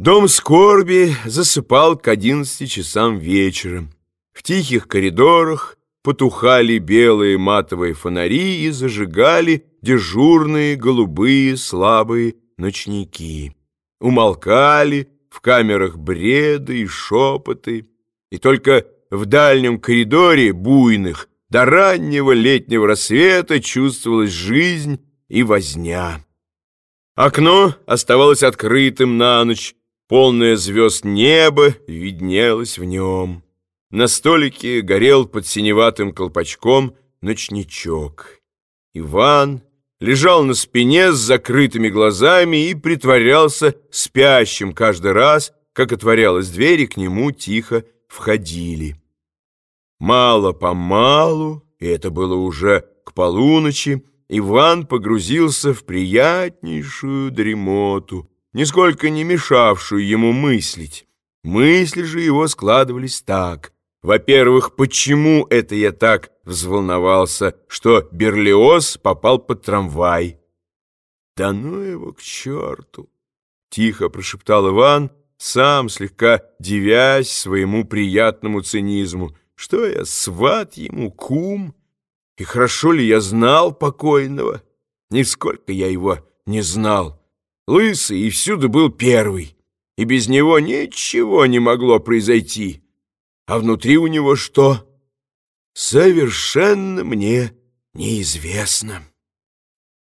Дом скорби засыпал к одиннадцати часам вечера. В тихих коридорах потухали белые матовые фонари и зажигали дежурные голубые слабые ночники. Умолкали в камерах бреды и шепоты, и только в дальнем коридоре буйных до раннего летнего рассвета чувствовалась жизнь и возня. Окно оставалось открытым на ночь, полное звезд небо виднелось в нем. На столике горел под синеватым колпачком ночничок. Иван лежал на спине с закрытыми глазами и притворялся спящим каждый раз, как отворялась дверь, и к нему тихо входили. Мало-помалу, и это было уже к полуночи, Иван погрузился в приятнейшую дремоту, нисколько не мешавшую ему мыслить. Мысли же его складывались так. Во-первых, почему это я так взволновался, что Берлиоз попал под трамвай? «Да ну его к черту!» — тихо прошептал Иван, сам слегка девясь своему приятному цинизму. Что я, сват ему, кум? И хорошо ли я знал покойного? Нисколько я его не знал. Лысый и всюду был первый, и без него ничего не могло произойти. А внутри у него что? Совершенно мне неизвестно.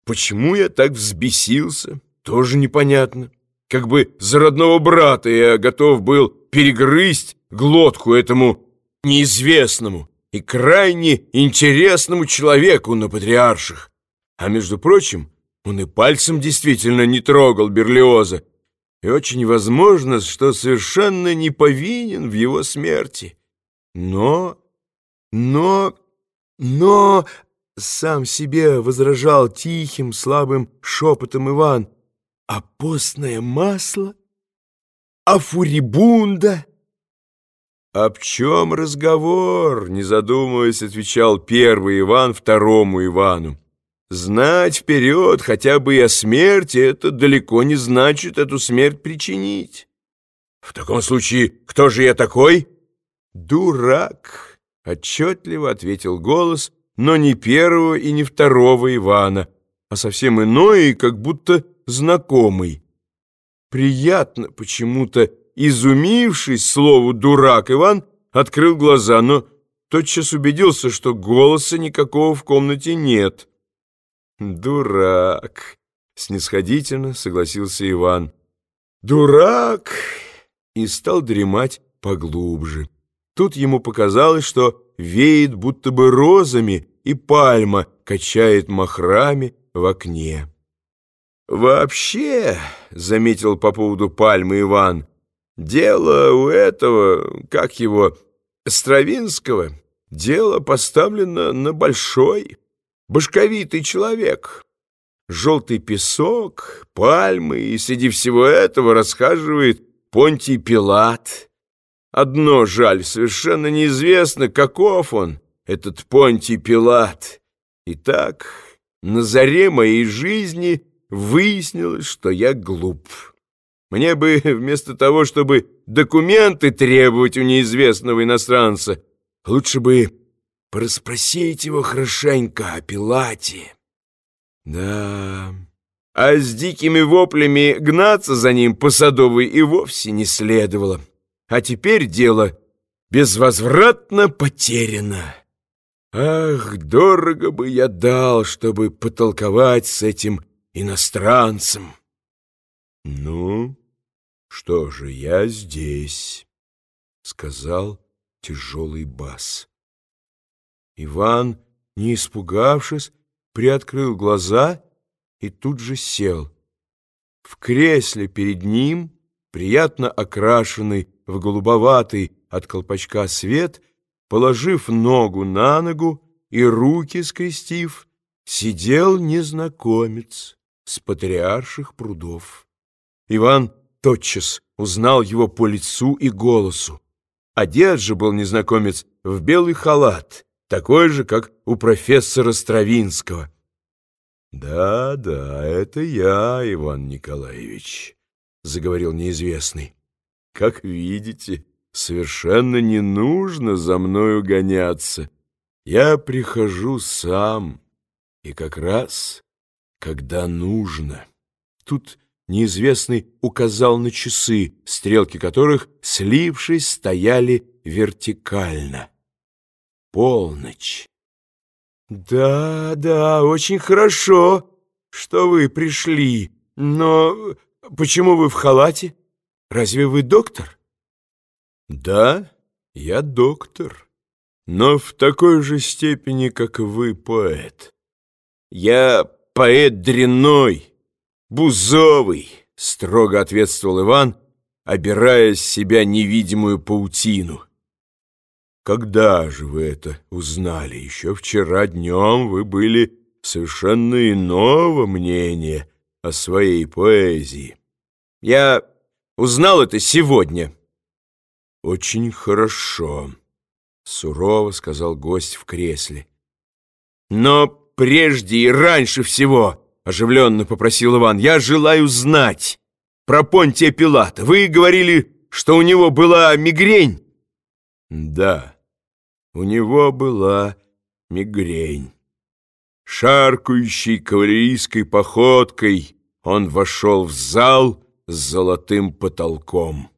Почему я так взбесился, тоже непонятно. Как бы за родного брата я готов был перегрызть глотку этому неизвестному и крайне интересному человеку на патриарших. А между прочим, он и пальцем действительно не трогал Берлиоза, и очень возможно, что совершенно не повинен в его смерти. Но, но, но, сам себе возражал тихим, слабым шепотом Иван, а постное масло, а фурибунда — «Об чем разговор?» — не задумываясь, отвечал первый Иван второму Ивану. «Знать вперед хотя бы и о смерти — это далеко не значит эту смерть причинить». «В таком случае, кто же я такой?» «Дурак!» — отчетливо ответил голос, но не первого и не второго Ивана, а совсем иной и как будто знакомый. Приятно почему-то Изумившись слову «дурак», Иван открыл глаза, но тотчас убедился, что голоса никакого в комнате нет. «Дурак!» — снисходительно согласился Иван. «Дурак!» и стал дремать поглубже. Тут ему показалось, что веет будто бы розами, и пальма качает махрами в окне. «Вообще», — заметил по поводу пальмы Иван, Дело у этого, как его, Стравинского, дело поставлено на большой, башковитый человек. Желтый песок, пальмы, и среди всего этого расхаживает Понтий Пилат. Одно жаль, совершенно неизвестно, каков он, этот Понтий Пилат. Итак, на заре моей жизни выяснилось, что я глуп. Мне бы вместо того, чтобы документы требовать у неизвестного иностранца, лучше бы порасспросить его хорошенько о Пилате. Да, а с дикими воплями гнаться за ним по Садовой и вовсе не следовало. А теперь дело безвозвратно потеряно. Ах, дорого бы я дал, чтобы потолковать с этим иностранцем. Ну... «Что же, я здесь», — сказал тяжелый бас. Иван, не испугавшись, приоткрыл глаза и тут же сел. В кресле перед ним, приятно окрашенный в голубоватый от колпачка свет, положив ногу на ногу и руки скрестив, сидел незнакомец с патриарших прудов. Иван тотчас узнал его по лицу и голосу. Одет же был незнакомец в белый халат, такой же, как у профессора Стравинского. «Да, да, это я, Иван Николаевич. — заговорил неизвестный. «Как видите, совершенно не нужно за мною гоняться. Я прихожу сам, и как раз, когда нужно». Тут неизвестный указал на часы, стрелки которых, слившись, стояли вертикально. Полночь. «Да, да, очень хорошо, что вы пришли, но почему вы в халате? Разве вы доктор?» «Да, я доктор, но в такой же степени, как вы, поэт. Я поэт дрянной, бузовый», — строго ответствовал Иван, обирая с себя невидимую паутину. Когда же вы это узнали? Еще вчера днем вы были совершенно иного мнения о своей поэзии. Я узнал это сегодня. Очень хорошо, сурово сказал гость в кресле. Но прежде и раньше всего, оживленно попросил Иван, я желаю знать про Понтия Пилата. Вы говорили, что у него была мигрень. Да, у него была мигрень. Шаркающей кавалерийской походкой он вошел в зал с золотым потолком.